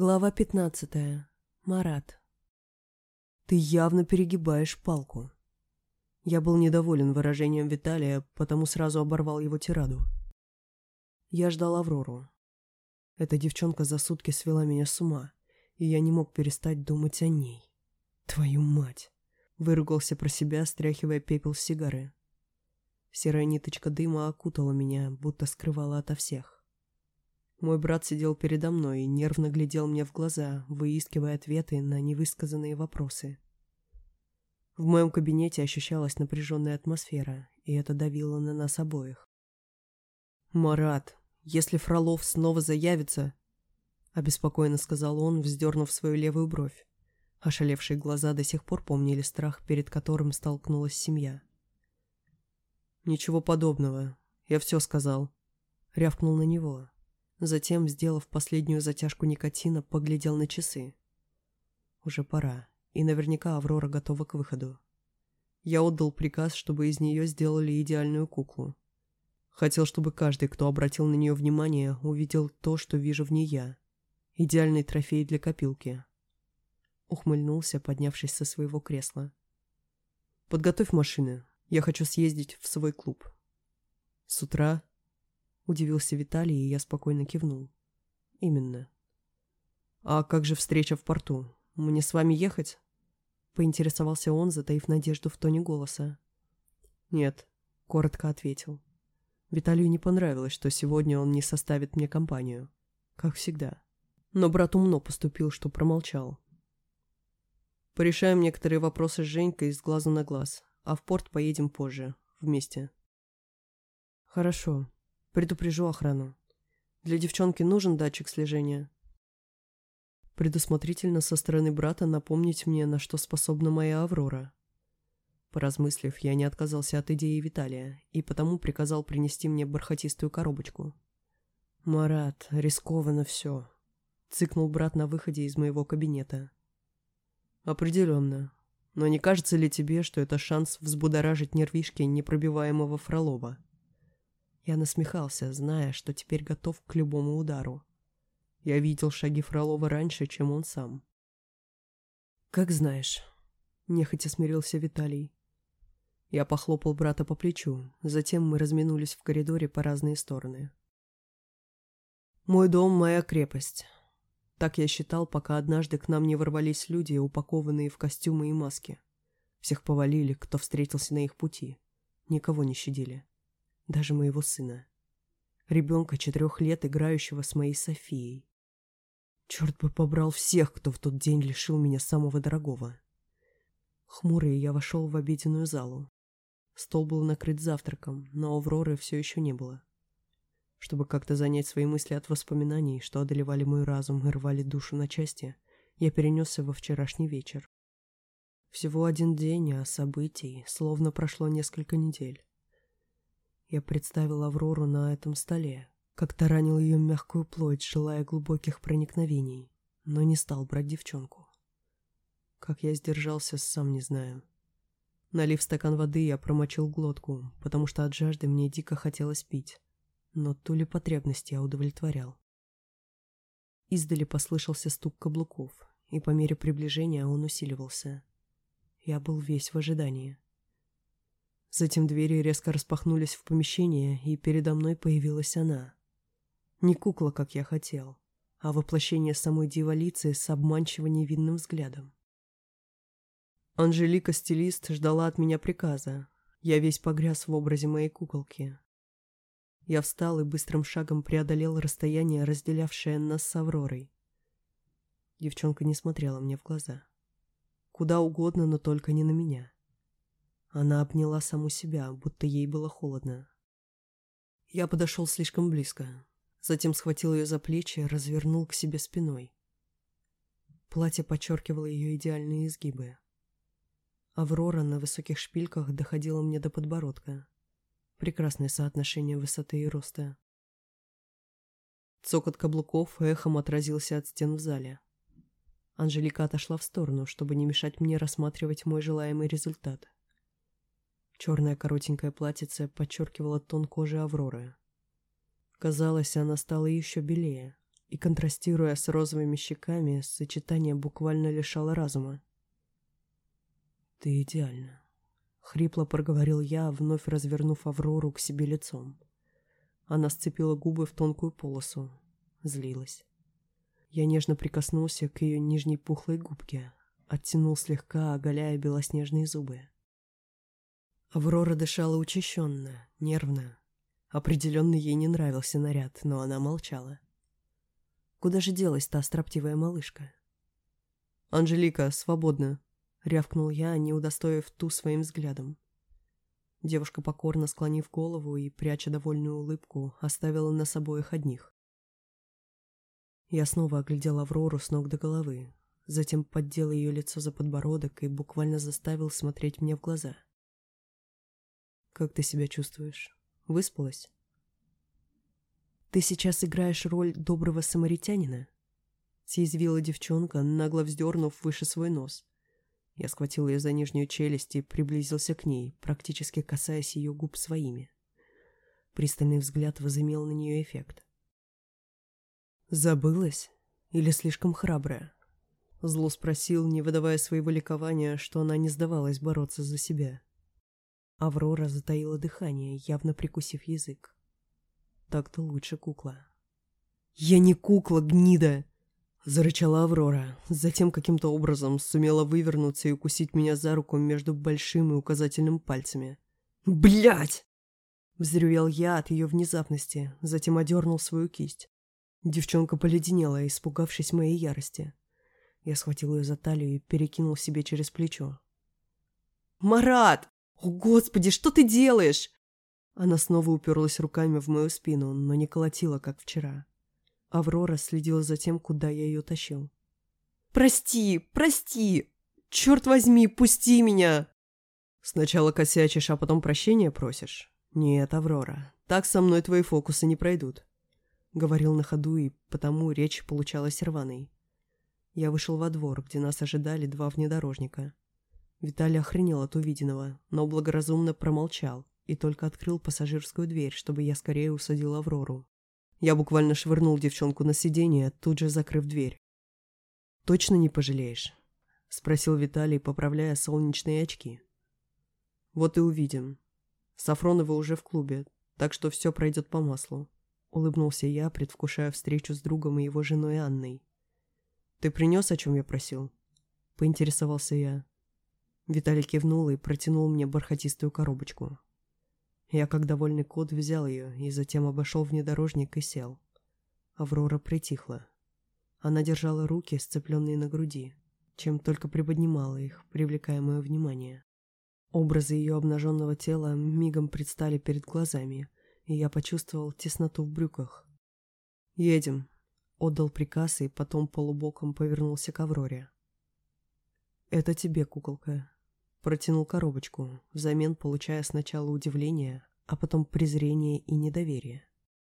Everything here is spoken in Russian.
Глава пятнадцатая. Марат. Ты явно перегибаешь палку. Я был недоволен выражением Виталия, потому сразу оборвал его тираду. Я ждал Аврору. Эта девчонка за сутки свела меня с ума, и я не мог перестать думать о ней. Твою мать! Выругался про себя, стряхивая пепел с сигары. Серая ниточка дыма окутала меня, будто скрывала ото всех. Мой брат сидел передо мной и нервно глядел мне в глаза, выискивая ответы на невысказанные вопросы. В моем кабинете ощущалась напряженная атмосфера, и это давило на нас обоих. «Марат, если Фролов снова заявится...» — обеспокоенно сказал он, вздернув свою левую бровь. Ошалевшие глаза до сих пор помнили страх, перед которым столкнулась семья. «Ничего подобного. Я все сказал». Рявкнул на него. Затем, сделав последнюю затяжку никотина, поглядел на часы. Уже пора, и наверняка Аврора готова к выходу. Я отдал приказ, чтобы из нее сделали идеальную куклу. Хотел, чтобы каждый, кто обратил на нее внимание, увидел то, что вижу в ней я. Идеальный трофей для копилки. Ухмыльнулся, поднявшись со своего кресла. «Подготовь машины. Я хочу съездить в свой клуб. С утра Удивился Виталий, и я спокойно кивнул. Именно. А как же встреча в порту? Мне с вами ехать? Поинтересовался он, затаив надежду в тоне голоса. Нет, коротко ответил. Виталию не понравилось, что сегодня он не составит мне компанию. Как всегда. Но брат умно поступил, что промолчал. Порешаем некоторые вопросы с Женькой с глазу на глаз, а в порт поедем позже, вместе. Хорошо, Предупрежу охрану. Для девчонки нужен датчик слежения. Предусмотрительно со стороны брата напомнить мне, на что способна моя Аврора. Поразмыслив, я не отказался от идеи Виталия, и потому приказал принести мне бархатистую коробочку. «Марат, рискованно все», — цыкнул брат на выходе из моего кабинета. «Определенно. Но не кажется ли тебе, что это шанс взбудоражить нервишки непробиваемого Фролова?» Я насмехался, зная, что теперь готов к любому удару. Я видел шаги Фролова раньше, чем он сам. «Как знаешь», — нехотя смирился Виталий. Я похлопал брата по плечу, затем мы разминулись в коридоре по разные стороны. «Мой дом — моя крепость». Так я считал, пока однажды к нам не ворвались люди, упакованные в костюмы и маски. Всех повалили, кто встретился на их пути. Никого не щадили даже моего сына. Ребенка четырех лет, играющего с моей Софией. Черт бы побрал всех, кто в тот день лишил меня самого дорогого. Хмурый я вошел в обеденную залу. Стол был накрыт завтраком, но Авроры все еще не было. Чтобы как-то занять свои мысли от воспоминаний, что одолевали мой разум и рвали душу на части, я перенесся во вчерашний вечер. Всего один день, а событий словно прошло несколько недель. Я представил Аврору на этом столе, как-то ранил ее мягкую плоть, желая глубоких проникновений, но не стал брать девчонку. Как я сдержался, сам не знаю. Налив стакан воды, я промочил глотку, потому что от жажды мне дико хотелось пить, но ту ли потребность я удовлетворял. Издали послышался стук каблуков, и по мере приближения он усиливался. Я был весь в ожидании. Затем двери резко распахнулись в помещение, и передо мной появилась она. Не кукла, как я хотел, а воплощение самой дьяволицы с обманчиво невинным взглядом. Анжелика, стилист, ждала от меня приказа. Я весь погряз в образе моей куколки. Я встал и быстрым шагом преодолел расстояние, разделявшее нас с Авророй. Девчонка не смотрела мне в глаза. Куда угодно, но только не на меня. Она обняла саму себя, будто ей было холодно. Я подошел слишком близко. Затем схватил ее за плечи, развернул к себе спиной. Платье подчеркивало ее идеальные изгибы. Аврора на высоких шпильках доходила мне до подбородка. Прекрасное соотношение высоты и роста. Цокот каблуков эхом отразился от стен в зале. Анжелика отошла в сторону, чтобы не мешать мне рассматривать мой желаемый результат. Черное коротенькое платьице подчеркивало тон кожи Авроры. Казалось, она стала еще белее, и, контрастируя с розовыми щеками, сочетание буквально лишало разума. «Ты идеальна», — хрипло проговорил я, вновь развернув Аврору к себе лицом. Она сцепила губы в тонкую полосу, злилась. Я нежно прикоснулся к ее нижней пухлой губке, оттянул слегка, оголяя белоснежные зубы. Аврора дышала учащенно, нервно. Определенно ей не нравился наряд, но она молчала. Куда же делась та строптивая малышка? «Анжелика, свободна!» — рявкнул я, не удостоив ту своим взглядом. Девушка, покорно склонив голову и, пряча довольную улыбку, оставила нас обоих одних. Я снова оглядел Аврору с ног до головы, затем поддел ее лицо за подбородок и буквально заставил смотреть мне в глаза. «Как ты себя чувствуешь? Выспалась?» «Ты сейчас играешь роль доброго самаритянина?» Съязвила девчонка, нагло вздернув выше свой нос. Я схватил ее за нижнюю челюсть и приблизился к ней, практически касаясь ее губ своими. Пристальный взгляд возымел на нее эффект. «Забылась? Или слишком храбрая?» Зло спросил, не выдавая своего ликования, что она не сдавалась бороться за себя. Аврора затаила дыхание, явно прикусив язык. Так-то лучше кукла. «Я не кукла, гнида!» Зарычала Аврора, затем каким-то образом сумела вывернуться и укусить меня за руку между большим и указательным пальцами. Блять! Взревел я от ее внезапности, затем одернул свою кисть. Девчонка поледенела, испугавшись моей ярости. Я схватил ее за талию и перекинул себе через плечо. «Марат! О, Господи, что ты делаешь?» Она снова уперлась руками в мою спину, но не колотила, как вчера. Аврора следила за тем, куда я ее тащил. «Прости, прости! Черт возьми, пусти меня!» «Сначала косячишь, а потом прощения просишь?» «Нет, Аврора, так со мной твои фокусы не пройдут», — говорил на ходу, и потому речь получалась рваной. Я вышел во двор, где нас ожидали два внедорожника. Виталий охренел от увиденного, но благоразумно промолчал, и только открыл пассажирскую дверь, чтобы я скорее усадил Аврору. Я буквально швырнул девчонку на сиденье, тут же закрыв дверь. «Точно не пожалеешь?» — спросил Виталий, поправляя солнечные очки. «Вот и увидим. Сафроновы уже в клубе, так что все пройдет по маслу», — улыбнулся я, предвкушая встречу с другом и его женой Анной. «Ты принес, о чем я просил?» — поинтересовался я. Виталий кивнул и протянул мне бархатистую коробочку. Я, как довольный кот, взял ее и затем обошел внедорожник и сел. Аврора притихла. Она держала руки, сцепленные на груди, чем только приподнимала их, привлекая мое внимание. Образы ее обнаженного тела мигом предстали перед глазами, и я почувствовал тесноту в брюках. «Едем», — отдал приказ и потом полубоком повернулся к Авроре. «Это тебе, куколка», Протянул коробочку, взамен получая сначала удивление, а потом презрение и недоверие.